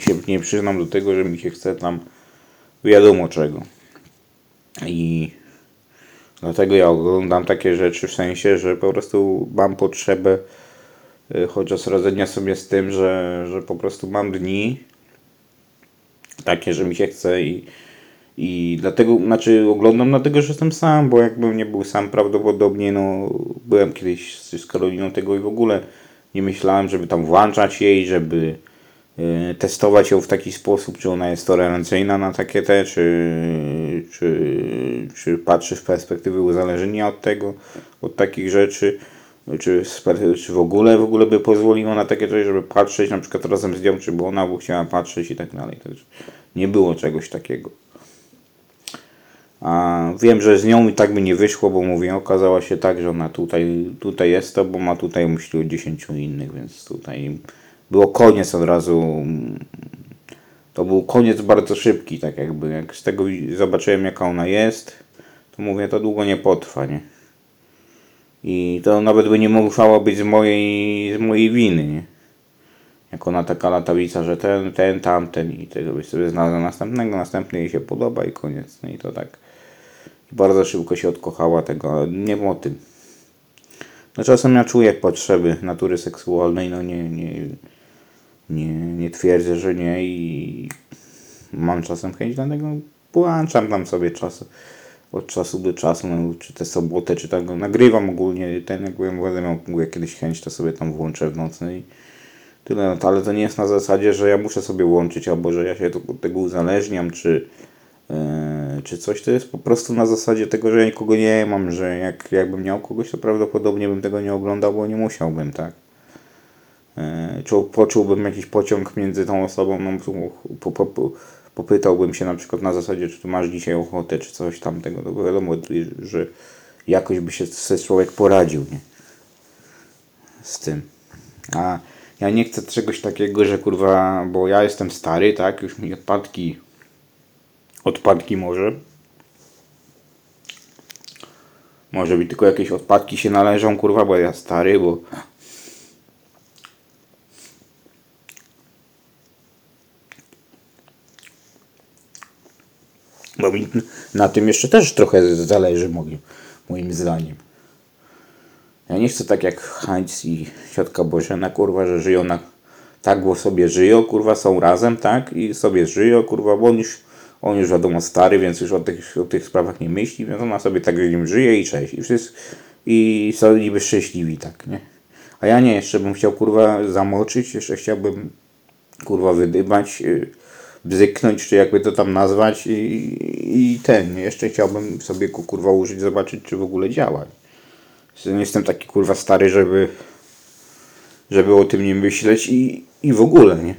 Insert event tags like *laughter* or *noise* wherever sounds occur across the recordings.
się nie przyznam do tego, że mi się chce tam wiadomo czego. I dlatego ja oglądam takie rzeczy w sensie, że po prostu mam potrzebę y, chociaż radzenia sobie z tym, że, że po prostu mam dni takie, że mi się chce i, i dlatego, znaczy oglądam dlatego, że jestem sam, bo jakbym nie był sam prawdopodobnie, no byłem kiedyś z, Karoliną tego i w ogóle nie myślałem, żeby tam włączać jej, żeby testować ją w taki sposób, czy ona jest tolerancyjna na takie te, czy, czy, czy patrzy w perspektywy uzależnienia od tego, od takich rzeczy, czy, czy w ogóle w ogóle by pozwoliło na takie coś, żeby patrzeć na przykład razem z nią, czy by ona by chciała patrzeć i tak dalej. Także nie było czegoś takiego. A wiem, że z nią i tak by nie wyszło, bo mówię, okazała się tak, że ona tutaj, tutaj jest to, bo ma tutaj myśli o 10 innych, więc tutaj było koniec od razu. To był koniec bardzo szybki, tak jakby. Jak z tego zobaczyłem, jaka ona jest, to mówię, to długo nie potrwa, nie? I to nawet by nie musiało być z mojej, z mojej winy, nie? Jak ona taka latawica, że ten, ten, tamten i tego byś sobie znalazła następnego, następny jej się podoba i koniec. No i to tak. I bardzo szybko się odkochała tego, ale nie o tym. No czasem ja czuję potrzeby natury seksualnej, no nie, nie, nie, nie twierdzę, że nie i mam czasem chęć dlatego włączam tam sobie czas od czasu do czasu, no, czy te sobotę, czy tak, nagrywam ogólnie ten, jak byłem będę miał kiedyś chęć, to sobie tam włączę w nocy i tyle, no, ale to nie jest na zasadzie, że ja muszę sobie łączyć, albo że ja się od tego uzależniam, czy, e, czy coś, to jest po prostu na zasadzie tego, że ja nikogo nie mam, że jak, jakbym miał kogoś, to prawdopodobnie bym tego nie oglądał, bo nie musiałbym, tak. E, czu, poczułbym jakiś pociąg między tą osobą, no, po, po, po, popytałbym się na przykład na zasadzie, czy tu masz dzisiaj ochotę, czy coś tamtego, to wiadomo, że jakoś by się człowiek poradził, nie? Z tym. A ja nie chcę czegoś takiego, że kurwa, bo ja jestem stary, tak, już mi odpadki, odpadki może. Może mi tylko jakieś odpadki się należą, kurwa, bo ja stary, bo Bo na tym jeszcze też trochę zależy moim, moim zdaniem. Ja nie chcę tak jak Heinz i ciotka Bożena, kurwa, że żyją na... Tak, bo sobie żyją, kurwa, są razem, tak? I sobie żyją, kurwa, bo on już, on już wiadomo stary, więc już o tych, o tych sprawach nie myśli, więc ona sobie tak z nim żyje i cześć. I wszyscy, i są niby szczęśliwi, tak, nie? A ja nie, jeszcze bym chciał, kurwa, zamoczyć, jeszcze chciałbym, kurwa, wydybać, yy, bzyknąć, czy jakby to tam nazwać i, i ten, jeszcze chciałbym sobie ku kurwa użyć, zobaczyć, czy w ogóle działa. Nie jestem taki kurwa stary, żeby żeby o tym nie myśleć i, i w ogóle, nie?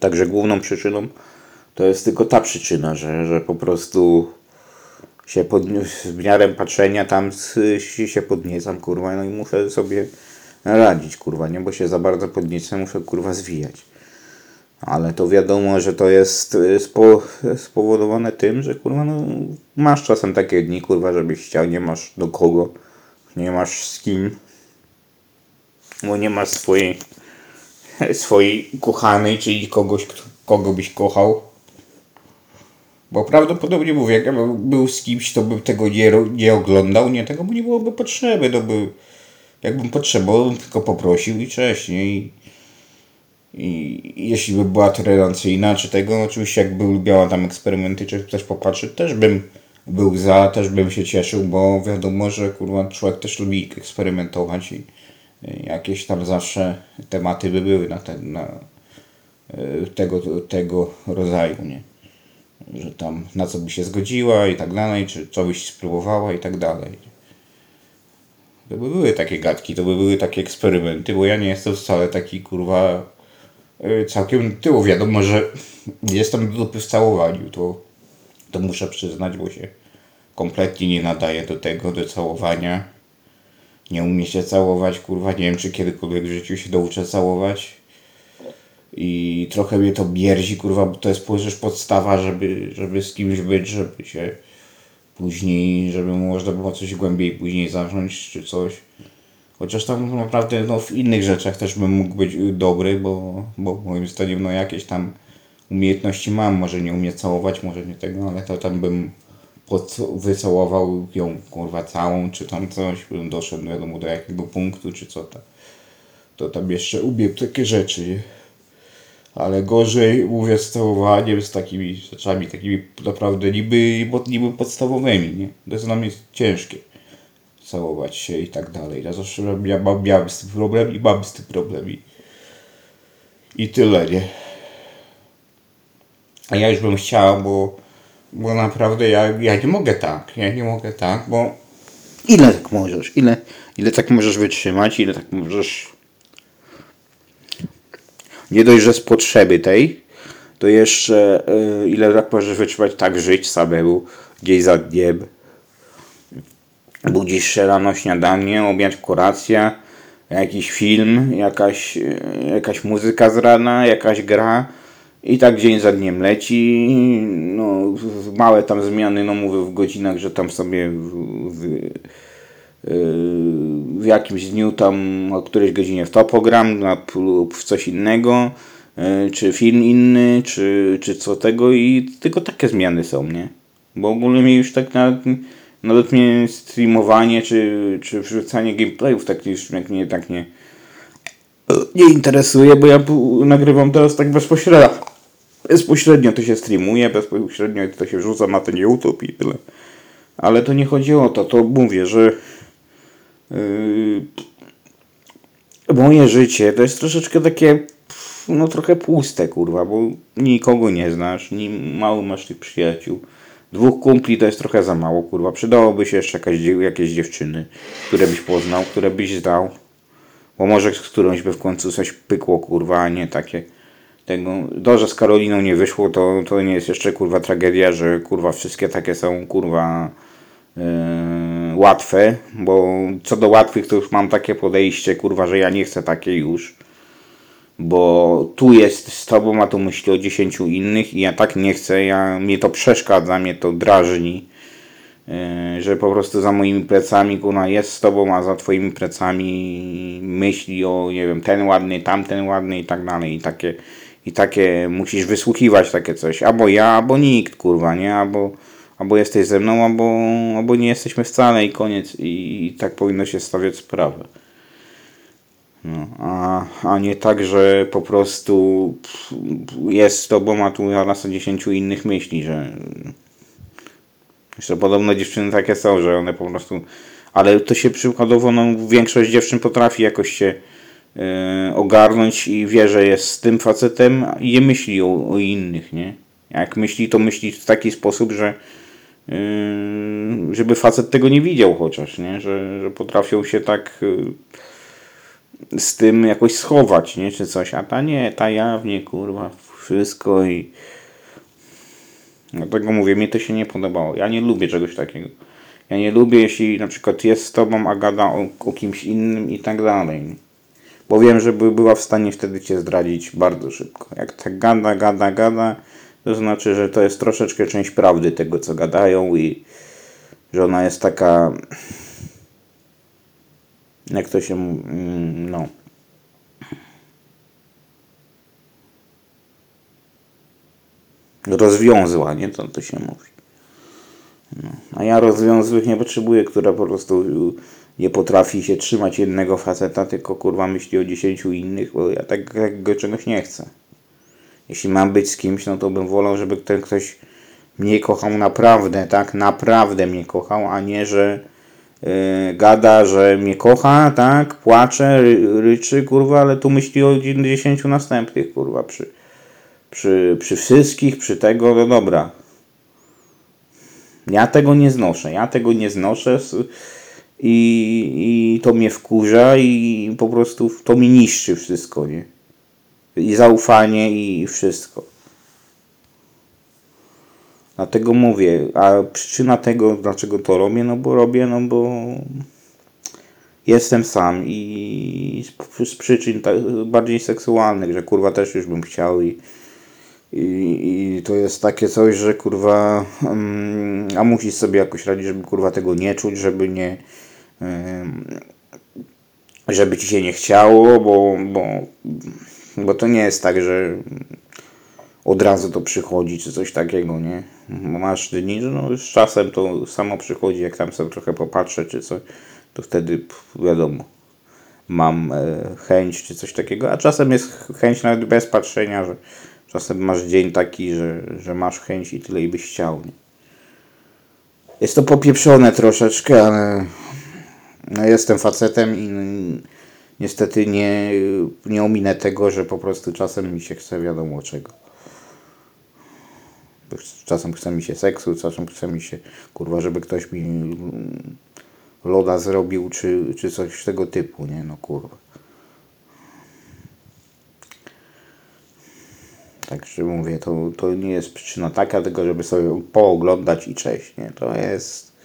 Także główną przyczyną to jest tylko ta przyczyna, że, że po prostu się podniósł w miarę patrzenia tam się podniecam, kurwa, no i muszę sobie radzić, kurwa, nie, bo się za bardzo podniecę, muszę, kurwa, zwijać. Ale to wiadomo, że to jest y, spo, spowodowane tym, że, kurwa, no, masz czasem takie dni, kurwa, żebyś chciał, nie masz do kogo, nie masz z kim, bo nie masz swojej, *laughs* swojej kochanej, czyli kogoś, kogo byś kochał. Bo prawdopodobnie mówię, jak ja bym był z kimś, to bym tego nie, nie oglądał, nie, tego by nie byłoby potrzeby, to by, jakbym potrzebował, bym tylko poprosił i cześć, nie, i, i jeśli by była tolerancyjna, czy tego, oczywiście jakby lubiała tam eksperymenty, czy też popatrzeć, też bym był za, też bym się cieszył, bo wiadomo, że kurwa człowiek też lubi eksperymentować i jakieś tam zawsze tematy by były na ten, na y, tego, tego rodzaju, nie że tam na co by się zgodziła i tak dalej, czy co byś spróbowała i tak dalej. To by były takie gadki, to by były takie eksperymenty, bo ja nie jestem wcale taki kurwa y, całkiem tyłu. Wiadomo, że jestem do dupy w całowaniu, to, to muszę przyznać, bo się kompletnie nie nadaje do tego, do całowania. Nie umie się całować, kurwa, nie wiem czy kiedykolwiek w życiu się douczę całować. I trochę mnie to bierzi, kurwa, bo to jest przecież podstawa, żeby, żeby z kimś być, żeby się później, żeby można było coś głębiej później zacząć, czy coś. Chociaż tam naprawdę no, w innych rzeczach też bym mógł być dobry, bo, bo moim zdaniem no jakieś tam umiejętności mam, może nie umie całować, może nie tego, ale to tam bym pod, wycałował ją kurwa całą, czy tam coś, bym doszedł wiadomo do jakiego punktu, czy co tam. To tam jeszcze umiem takie rzeczy? Ale gorzej mówię z całowaniem, z takimi rzeczami, takimi naprawdę niby, niby podstawowymi, nie? To jest dla mnie ciężkie. Całować się i tak dalej. Ja zawsze ja mam, miałem z tym problem i mam z tym problem. I, i tyle, nie? A ja już bym chciał, bo, bo naprawdę ja, ja nie mogę tak. Ja nie mogę tak, bo ile tak możesz? Ile, ile tak możesz wytrzymać? Ile tak możesz nie dość, że z potrzeby tej, to jeszcze yy, ile tak możesz wytrzymać tak żyć samemu, gdzieś za dniem. Budzisz się rano, śniadanie, obiad, kolacja, jakiś film, jakaś, yy, jakaś muzyka z rana, jakaś gra i tak dzień za dniem leci. No, małe tam zmiany, no mówię w godzinach, że tam sobie w, w, w jakimś dniu tam o którejś godzinie w to program lub w coś innego, e, czy film inny, czy, czy co tego i tylko takie zmiany są, nie? Bo ogólnie mi już tak nawet, nawet mnie streamowanie, czy, czy wrzucanie gameplayów tak już mnie tak nie, nie interesuje, bo ja nagrywam teraz tak bezpośrednio. Bezpośrednio to się streamuje, bezpośrednio to się wrzuca na ten YouTube i tyle. Ale to nie chodzi o to, to mówię, że moje życie to jest troszeczkę takie, no trochę puste, kurwa, bo nikogo nie znasz, ni mało masz tych przyjaciół. Dwóch kumpli to jest trochę za mało, kurwa. Przydałoby się jeszcze jakaś, jakieś dziewczyny, które byś poznał, które byś zdał. Bo może z którąś by w końcu coś pykło, kurwa, a nie takie. Tego, to, że z Karoliną nie wyszło, to, to nie jest jeszcze, kurwa, tragedia, że, kurwa, wszystkie takie są, kurwa, yy, łatwe, bo co do łatwych to już mam takie podejście, kurwa, że ja nie chcę takiej już. Bo tu jest z tobą, a tu myśli o dziesięciu innych i ja tak nie chcę, ja, mnie to przeszkadza, mnie to drażni. Yy, że po prostu za moimi plecami kurwa jest z tobą, a za twoimi plecami myśli o, nie wiem, ten ładny, tamten ładny i tak dalej. I takie, i takie musisz wysłuchiwać takie coś. Albo ja, albo nikt, kurwa, nie? Albo albo jesteś ze mną, albo, albo nie jesteśmy wcale i koniec. I, i tak powinno się stawiać sprawę. No, a, a nie tak, że po prostu jest z tobą, a tu zaraz o dziesięciu innych myśli, że jeszcze podobno dziewczyny takie są, że one po prostu ale to się przykładowo no, większość dziewczyn potrafi jakoś się yy, ogarnąć i wie, że jest z tym facetem i nie myśli o, o innych, nie? Jak myśli, to myśli w taki sposób, że żeby facet tego nie widział chociaż, nie? Że, że potrafią się tak yy, z tym jakoś schować, nie? Czy coś, a ta nie, ta jawnie, kurwa, wszystko i dlatego mówię, mi to się nie podobało. Ja nie lubię czegoś takiego. Ja nie lubię, jeśli na przykład jest z tobą, a gada o, o kimś innym i tak dalej. Bo wiem, że by była w stanie wtedy cię zdradzić bardzo szybko. Jak tak gada, gada, gada, to znaczy, że to jest troszeczkę część prawdy tego, co gadają i że ona jest taka jak to się no rozwiązła, nie? To, to się mówi. No. A ja rozwiązłych nie potrzebuję, która po prostu nie potrafi się trzymać jednego faceta, tylko kurwa myśli o dziesięciu innych, bo ja tak, takiego czegoś nie chcę jeśli mam być z kimś, no to bym wolał, żeby ten ktoś mnie kochał naprawdę, tak? Naprawdę mnie kochał, a nie, że yy, gada, że mnie kocha, tak? Płacze, ry, ryczy, kurwa, ale tu myśli o 10 następnych, kurwa, przy, przy, przy wszystkich, przy tego, no dobra. Ja tego nie znoszę, ja tego nie znoszę i, i to mnie wkurza i po prostu to mi niszczy wszystko, nie? I zaufanie i wszystko. Dlatego mówię, a przyczyna tego, dlaczego to robię, no bo robię, no bo jestem sam i z, z przyczyn tak, bardziej seksualnych, że kurwa też już bym chciał i, i, i to jest takie coś, że kurwa um, a musisz sobie jakoś radzić, żeby kurwa tego nie czuć, żeby nie żeby ci się nie chciało, bo, bo, bo to nie jest tak, że od razu to przychodzi, czy coś takiego, nie? Masz dni, że no z czasem to samo przychodzi, jak tam sobie trochę popatrzę, czy coś, to wtedy wiadomo, mam e, chęć, czy coś takiego, a czasem jest chęć nawet bez patrzenia, że czasem masz dzień taki, że, że masz chęć i tyle i byś chciał, nie? Jest to popieprzone troszeczkę, ale no jestem facetem i niestety nie, nie ominę tego, że po prostu czasem mi się chce wiadomo czego. Czasem chce mi się seksu, czasem chce mi się, kurwa, żeby ktoś mi loda zrobił, czy, czy coś tego typu, nie? No kurwa. Także mówię, to, to nie jest przyczyna taka, tylko żeby sobie pooglądać i cześć, nie? To jest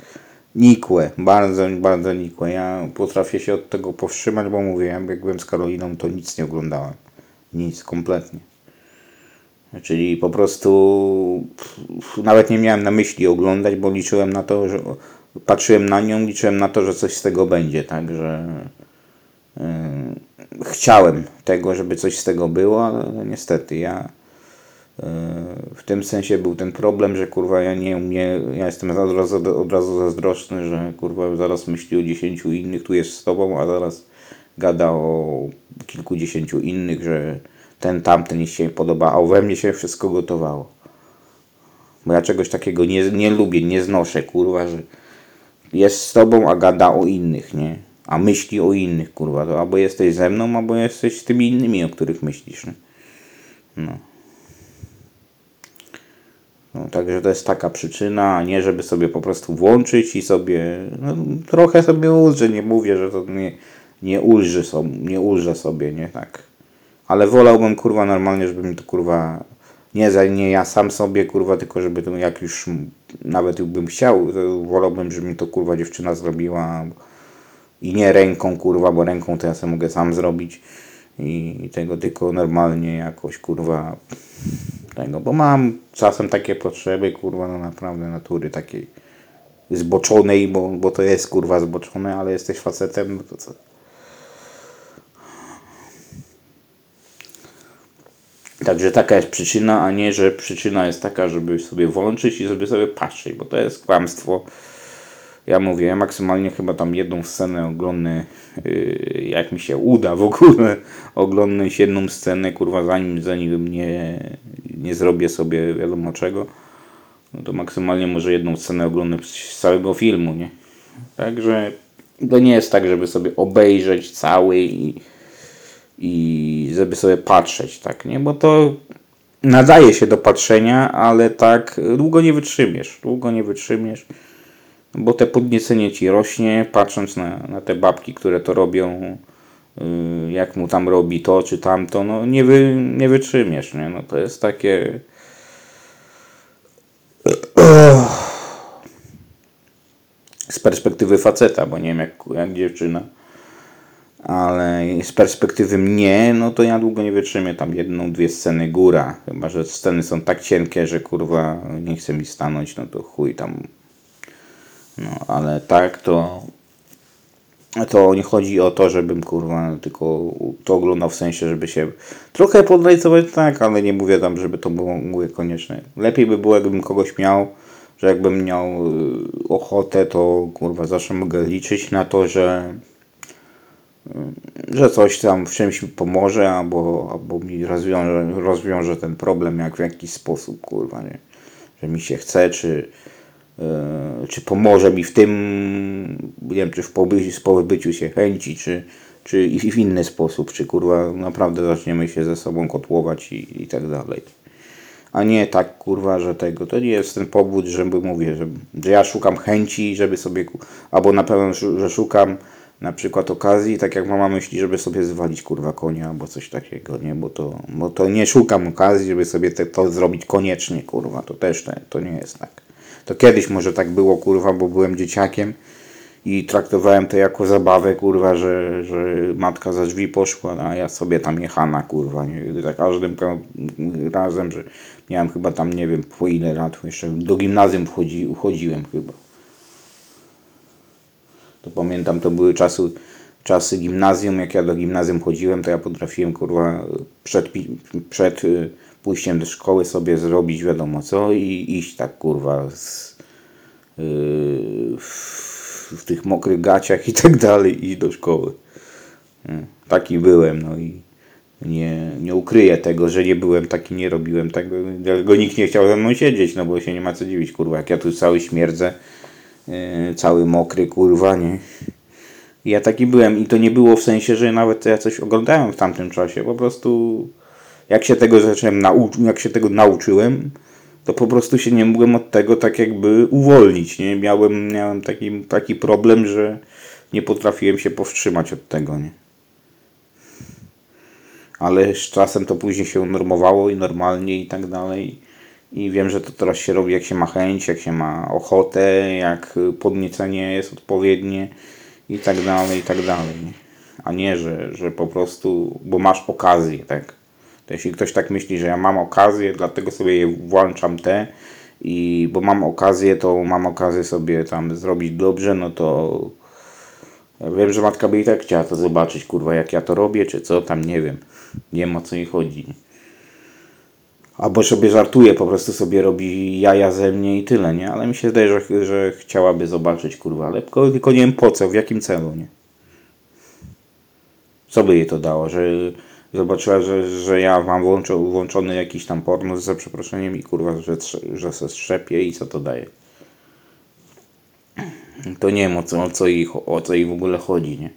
nikłe, bardzo, bardzo nikłe. Ja potrafię się od tego powstrzymać, bo mówiłem, jak byłem z Karoliną, to nic nie oglądałem. Nic, kompletnie. Czyli po prostu nawet nie miałem na myśli oglądać, bo liczyłem na to, że patrzyłem na nią, liczyłem na to, że coś z tego będzie, także yy, chciałem tego, żeby coś z tego było, ale niestety ja w tym sensie był ten problem, że kurwa ja nie umiem, ja jestem od razu, od razu zazdrosny, że kurwa zaraz myśli o dziesięciu innych, tu jest z tobą, a zaraz gada o kilkudziesięciu innych, że ten, tamten się podoba, a we mnie się wszystko gotowało. Bo ja czegoś takiego nie, nie lubię, nie znoszę, kurwa, że jest z tobą, a gada o innych, nie? A myśli o innych, kurwa. To albo jesteś ze mną, albo jesteś z tymi innymi, o których myślisz, nie? No. No, także to jest taka przyczyna, a nie żeby sobie po prostu włączyć i sobie no, trochę sobie ulżę, nie mówię, że to nie, nie ulży sobie, nie ulżę sobie, nie tak. Ale wolałbym kurwa normalnie, żeby mi to kurwa nie, za, nie ja sam sobie kurwa, tylko żeby to jak już nawet bym chciał, wolałbym, żeby mi to kurwa dziewczyna zrobiła i nie ręką kurwa, bo ręką to ja sobie mogę sam zrobić i tego tylko normalnie jakoś kurwa tego, bo mam czasem takie potrzeby kurwa, no naprawdę natury takiej zboczonej, bo, bo to jest kurwa zboczone, ale jesteś facetem, no to co? Także taka jest przyczyna, a nie, że przyczyna jest taka, żeby sobie włączyć i żeby sobie patrzeć, bo to jest kłamstwo. Ja mówię, ja maksymalnie chyba tam jedną scenę oglądnę, yy, jak mi się uda w ogóle oglądać jedną scenę, kurwa, zanim, zanim nie, nie zrobię sobie wiadomo czego, no to maksymalnie może jedną scenę oglądać z całego filmu, nie? Także to nie jest tak, żeby sobie obejrzeć cały i i żeby sobie patrzeć, tak, nie? Bo to nadaje się do patrzenia, ale tak długo nie wytrzymiesz, długo nie wytrzymiesz, bo te podniecenie ci rośnie, patrząc na, na te babki, które to robią, yy, jak mu tam robi to czy tamto, no nie, wy, nie wytrzymiesz, nie? No to jest takie... *clears throat* Z perspektywy faceta, bo nie wiem jak, jak dziewczyna ale z perspektywy mnie, no to ja długo nie wytrzymię tam jedną, dwie sceny góra. Chyba, że sceny są tak cienkie, że kurwa nie chce mi stanąć, no to chuj tam. No, ale tak to to nie chodzi o to, żebym kurwa tylko to oglądał w sensie, żeby się trochę podlejcować, tak, ale nie mówię tam, żeby to było mówię, konieczne. Lepiej by było, jakbym kogoś miał, że jakbym miał y, ochotę, to kurwa zawsze mogę liczyć na to, że że coś tam w czymś mi pomoże, albo, albo mi rozwiąże, rozwiąże ten problem jak w jakiś sposób, kurwa, nie? Że mi się chce, czy, czy pomoże mi w tym, nie wiem, czy w pobyciu, pobyciu się chęci, czy, czy w inny sposób, czy kurwa naprawdę zaczniemy się ze sobą kotłować i, i tak dalej. A nie tak, kurwa, że tego. To nie jest ten powód, żeby mówię, że, że ja szukam chęci, żeby sobie, albo na pewno, że szukam na przykład okazji, tak jak mama myśli, żeby sobie zwalić kurwa konia albo coś takiego, nie? Bo to, bo to nie szukam okazji, żeby sobie te, to zrobić koniecznie, kurwa, to też te, to nie jest tak. To kiedyś może tak było, kurwa, bo byłem dzieciakiem i traktowałem to jako zabawę, kurwa, że, że matka za drzwi poszła, a ja sobie tam jechana, kurwa, nie? za każdym razem, że miałem chyba tam, nie wiem, po ile lat, jeszcze do gimnazjum wchodzi, uchodziłem chyba. To pamiętam, to były czasy, czasy gimnazjum, jak ja do gimnazjum chodziłem, to ja potrafiłem, kurwa, przed, przed y, pójściem do szkoły sobie zrobić wiadomo co i iść tak, kurwa, z, yy, w tych mokrych gaciach i tak dalej i do szkoły. Taki byłem, no i nie, nie ukryję tego, że nie byłem taki, nie robiłem tak, dlatego nikt nie chciał ze mną siedzieć, no bo się nie ma co dziwić, kurwa, jak ja tu cały śmierdzę, yy, cały mokry, kurwa, nie. Ja taki byłem i to nie było w sensie, że nawet ja coś oglądałem w tamtym czasie, po prostu jak się tego zacząłem nauczyć, jak się tego nauczyłem, to po prostu się nie mogłem od tego tak jakby uwolnić. Nie? Miałem, miałem taki, taki problem, że nie potrafiłem się powstrzymać od tego. Nie? Ale z czasem to później się unormowało i normalnie i tak dalej. I wiem, że to teraz się robi, jak się ma chęć, jak się ma ochotę, jak podniecenie jest odpowiednie i tak dalej, i tak dalej. A nie, że, że po prostu, bo masz okazję, tak? Jeśli ktoś tak myśli, że ja mam okazję, dlatego sobie włączam te i bo mam okazję, to mam okazję sobie tam zrobić dobrze, no to wiem, że matka by i tak chciała to zobaczyć, kurwa, jak ja to robię, czy co tam, nie wiem. Nie ma co jej chodzi. Albo sobie żartuje, po prostu sobie robi jaja ze mnie i tyle, nie? Ale mi się zdaje, że, że chciałaby zobaczyć, kurwa, ale tylko, tylko nie wiem po co, w jakim celu, nie? Co by jej to dało, że zobaczyła, że, że ja mam włączo, włączony jakiś tam porno za przeproszeniem i kurwa, że, że se strzepie i co to daje. To nie wiem o co, o co, ich, o co ich w ogóle chodzi, nie?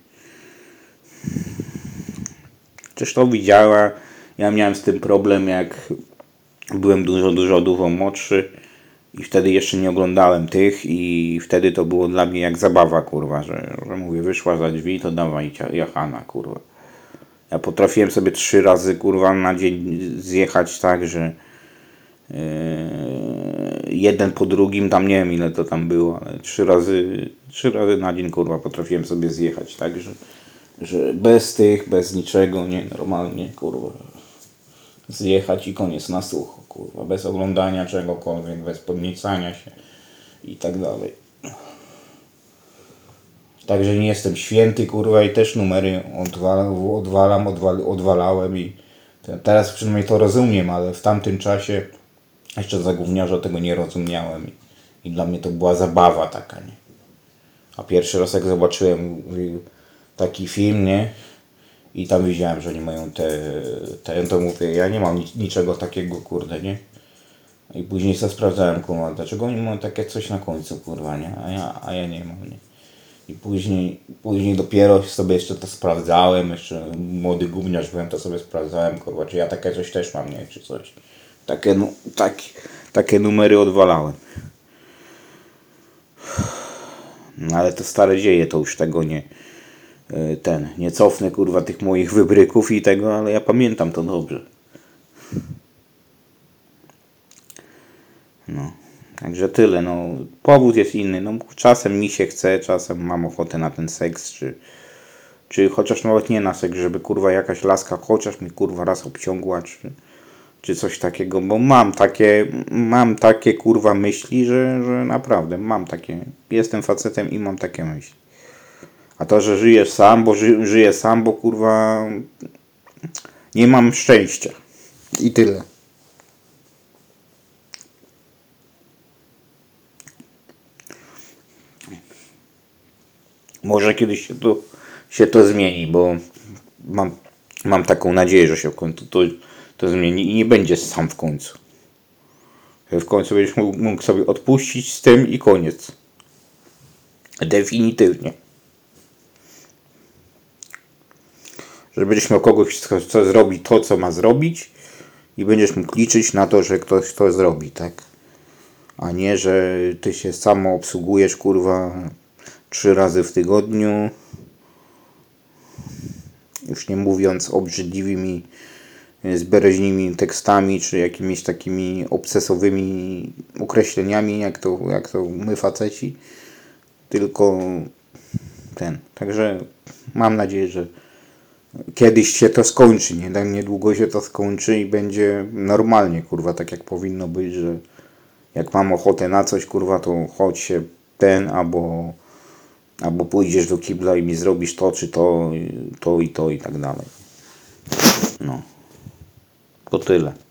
Czyż to widziała? Ja miałem z tym problem, jak byłem dużo, dużo, dużo młodszy i wtedy jeszcze nie oglądałem tych i wtedy to było dla mnie jak zabawa, kurwa, że, że mówię, wyszła za drzwi, to dawaj jachana, kurwa. Ja potrafiłem sobie trzy razy kurwa na dzień zjechać tak, że yy, jeden po drugim, tam nie wiem ile to tam było, ale trzy razy, trzy razy na dzień kurwa potrafiłem sobie zjechać tak, że, że bez tych, bez niczego, nie, normalnie kurwa zjechać i koniec na sucho kurwa, bez oglądania czegokolwiek, bez podniecania się i tak dalej. Także nie jestem święty, kurwa, i też numery odwalam, odwalam, odwal, odwalałem i teraz przynajmniej to rozumiem, ale w tamtym czasie jeszcze za gówniarza tego nie rozumiałem i, i dla mnie to była zabawa taka, nie? A pierwszy raz jak zobaczyłem taki film, nie? I tam widziałem, że oni mają te, te to mówię, ja nie mam niczego takiego, kurde, nie? I później sobie sprawdzałem, kurwa, dlaczego oni mają takie coś na końcu, kurwa, nie? A ja, a ja nie mam, nie? I później, później dopiero sobie jeszcze to sprawdzałem, jeszcze młody gówniarz byłem, to sobie sprawdzałem, kurwa, czy ja takie coś też mam, nie, czy coś. Takie, no, tak, takie numery odwalałem. No ale to stare dzieje, to już tego nie, e, ten, nie cofnę, kurwa, tych moich wybryków i tego, ale ja pamiętam to dobrze. No. Także tyle, no. Powód jest inny, no. Czasem mi się chce, czasem mam ochotę na ten seks, czy, czy chociaż nawet nie na seks, żeby kurwa jakaś laska chociaż mi kurwa raz obciągła, czy, czy coś takiego, bo mam takie, mam takie kurwa myśli, że, że naprawdę mam takie, jestem facetem i mam takie myśli. A to, że żyję sam, bo ży, żyję sam, bo kurwa nie mam szczęścia. I tyle. Może kiedyś się to, się to zmieni, bo mam, mam taką nadzieję, że się w końcu to, to zmieni i nie będzie sam w końcu. W końcu będziesz mógł, mógł sobie odpuścić z tym i koniec. Definitywnie. Że będziesz miał kogoś, co, co zrobi to, co ma zrobić i będziesz mógł liczyć na to, że ktoś to zrobi, tak? A nie, że ty się samo obsługujesz, kurwa, trzy razy w tygodniu. Już nie mówiąc obrzydliwymi, zbereźnymi tekstami, czy jakimiś takimi obsesowymi określeniami, jak to, jak to my faceci. Tylko ten. Także mam nadzieję, że kiedyś się to skończy, nie? Niedługo się to skończy i będzie normalnie, kurwa, tak jak powinno być, że jak mam ochotę na coś, kurwa, to chodź się ten, albo, albo pójdziesz do kibla i mi zrobisz to, czy to, to i to i tak dalej. No. To tyle.